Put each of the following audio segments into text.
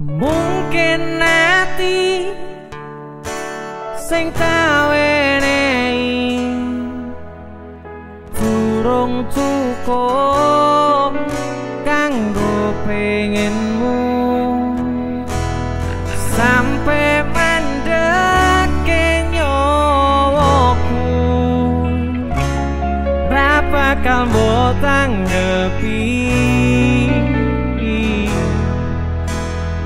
mungkin ati sing kawenei. Durung cukup kanggo pengenmu. Sampe mandek nyawaku. Rapakal botang gepi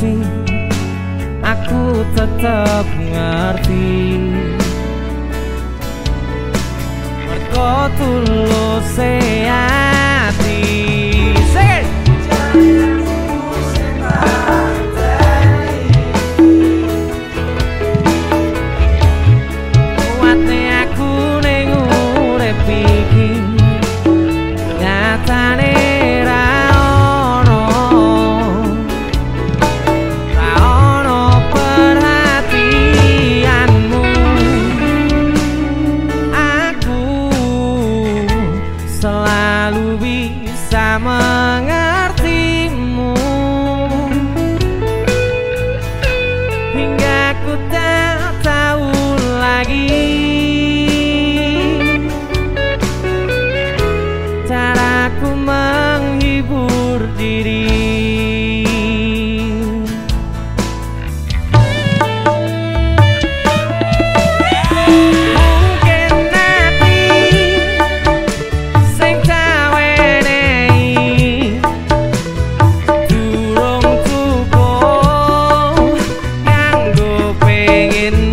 kasih aku tetap ngerti. Mergo tulus sayang lalu bisa mengalami singing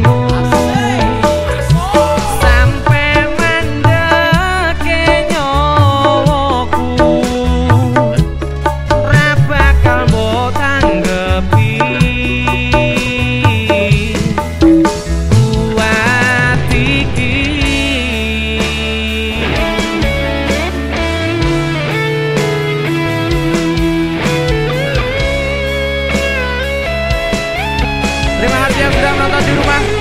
Hardian sudah menonton di rumah.